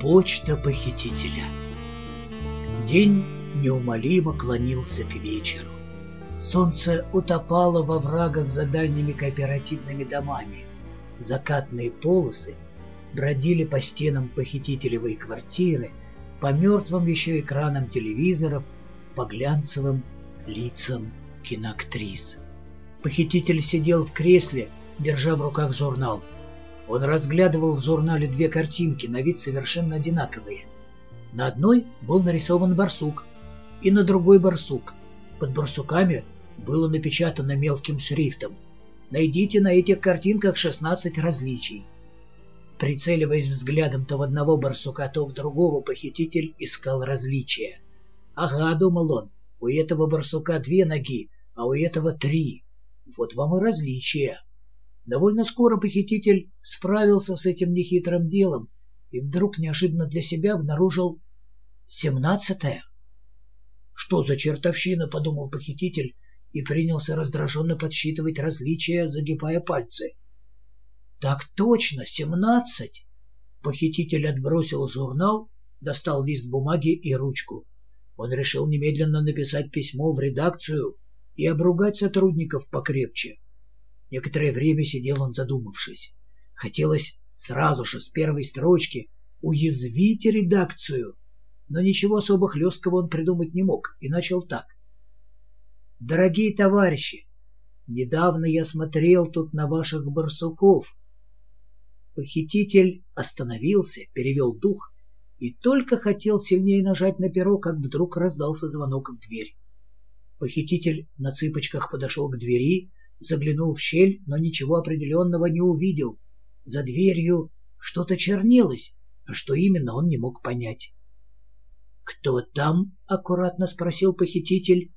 Почта похитителя. День неумолимо клонился к вечеру. Солнце утопало во врагах за дальними кооперативными домами. Закатные полосы бродили по стенам похитителевой квартиры, по мертвым еще экранам телевизоров, по глянцевым лицам киноактрис. Похититель сидел в кресле, держа в руках журнал. Он разглядывал в журнале две картинки, на вид совершенно одинаковые. На одной был нарисован барсук, и на другой барсук. Под барсуками было напечатано мелким шрифтом. Найдите на этих картинках 16 различий. Прицеливаясь взглядом то в одного барсука, то в другого, похититель искал различия. «Ага», — думал он, — «у этого барсука две ноги, а у этого три. Вот вам и различия». Довольно скоро похититель справился с этим нехитрым делом и вдруг неожиданно для себя обнаружил семнадцатое. «Что за чертовщина?» — подумал похититель и принялся раздраженно подсчитывать различия, загибая пальцы. «Так точно, семнадцать!» Похититель отбросил журнал, достал лист бумаги и ручку. Он решил немедленно написать письмо в редакцию и обругать сотрудников покрепче. Некоторое время сидел он задумавшись. Хотелось сразу же, с первой строчки, уязвить редакцию. Но ничего особо хлесткого он придумать не мог и начал так. «Дорогие товарищи, недавно я смотрел тут на ваших барсуков». Похититель остановился, перевел дух и только хотел сильнее нажать на перо, как вдруг раздался звонок в дверь. Похититель на цыпочках подошел к двери, заглянул в щель, но ничего определенного не увидел. За дверью что-то чернелось, а что именно он не мог понять. «Кто там?» — аккуратно спросил похититель.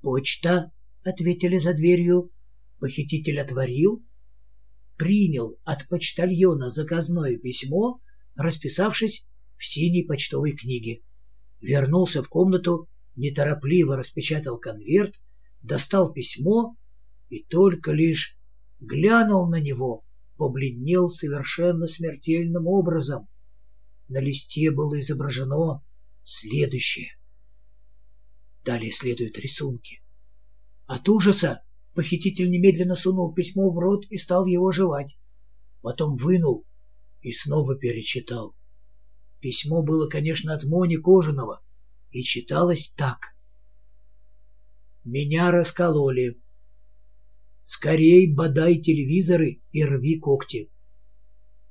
«Почта», — ответили за дверью. Похититель отворил, принял от почтальона заказное письмо, расписавшись в синей почтовой книге. Вернулся в комнату, неторопливо распечатал конверт, достал письмо и только лишь глянул на него, побледнел совершенно смертельным образом. На листе было изображено следующее. Далее следуют рисунки. От ужаса похититель немедленно сунул письмо в рот и стал его жевать. Потом вынул и снова перечитал. Письмо было, конечно, от Мони Кожаного и читалось так. «Меня раскололи. Скорей бодай телевизоры и рви когти.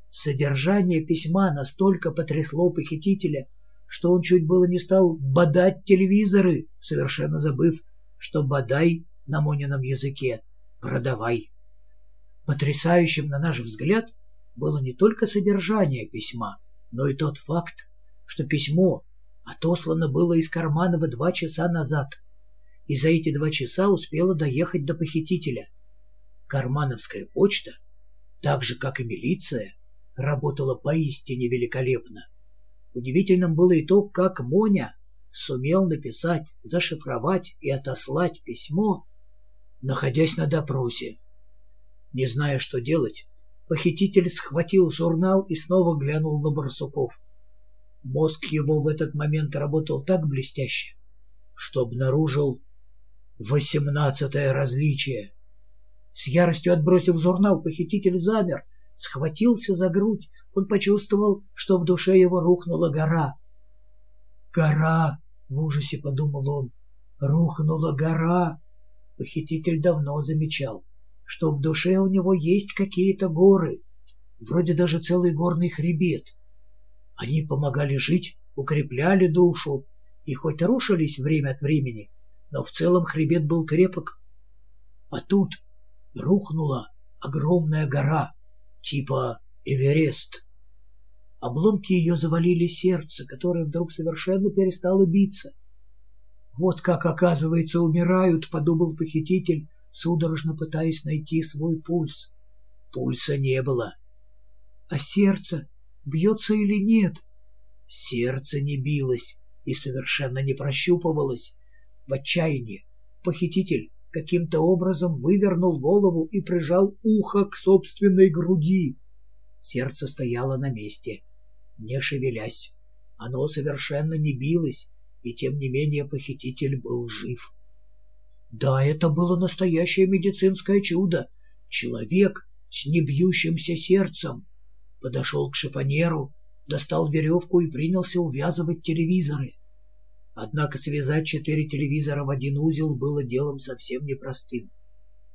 Содержание письма настолько потрясло похитителя, что он чуть было не стал бодать телевизоры, совершенно забыв, что бодай на Монином языке продавай. Потрясающим, на наш взгляд, было не только содержание письма, но и тот факт, что письмо отослано было из Карманова два часа назад, и за эти два часа успело доехать до похитителя — Кармановская почта, так же, как и милиция, работала поистине великолепно. Удивительным было и то, как Моня сумел написать, зашифровать и отослать письмо, находясь на допросе. Не зная, что делать, похититель схватил журнал и снова глянул на Барсуков. Мозг его в этот момент работал так блестяще, что обнаружил восемнадцатое различие — с яростью отбросив журнал, похититель замер, схватился за грудь. Он почувствовал, что в душе его рухнула гора. «Гора!» — в ужасе подумал он. «Рухнула гора!» Похититель давно замечал, что в душе у него есть какие-то горы, вроде даже целый горный хребет. Они помогали жить, укрепляли душу, и хоть рушились время от времени, но в целом хребет был крепок. А тут рухнула огромная гора, типа Эверест. Обломки ее завалили сердце, которое вдруг совершенно перестало биться. «Вот как, оказывается, умирают», — подумал похититель, судорожно пытаясь найти свой пульс. Пульса не было. «А сердце бьется или нет?» Сердце не билось и совершенно не прощупывалось. В отчаянии похититель каким-то образом вывернул голову и прижал ухо к собственной груди. Сердце стояло на месте. не шевелясь. Оно совершенно не билось, и тем не менее похититель был жив. Да, это было настоящее медицинское чудо. Человек с небьющимся сердцем подошел к шифонеру, достал веревку и принялся увязывать телевизоры. Однако связать четыре телевизора в один узел было делом совсем непростым.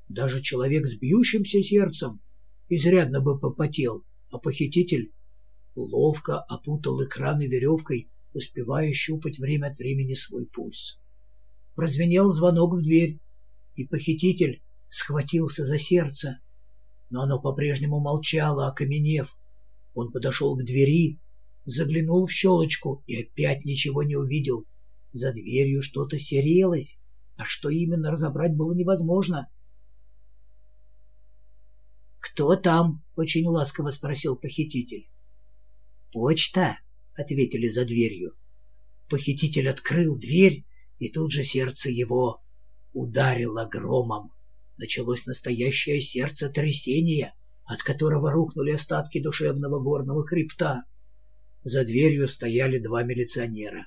Даже человек с бьющимся сердцем изрядно бы попотел, а похититель ловко опутал экраны веревкой, успевая щупать время от времени свой пульс. Прозвенел звонок в дверь, и похититель схватился за сердце, но оно по-прежнему молчало, окаменев. Он подошел к двери, заглянул в щелочку и опять ничего не увидел. За дверью что-то серелось, а что именно разобрать было невозможно. «Кто там?» — очень ласково спросил похититель. «Почта», — ответили за дверью. Похититель открыл дверь, и тут же сердце его ударило громом. Началось настоящее сердце трясения, от которого рухнули остатки душевного горного хребта. За дверью стояли два милиционера.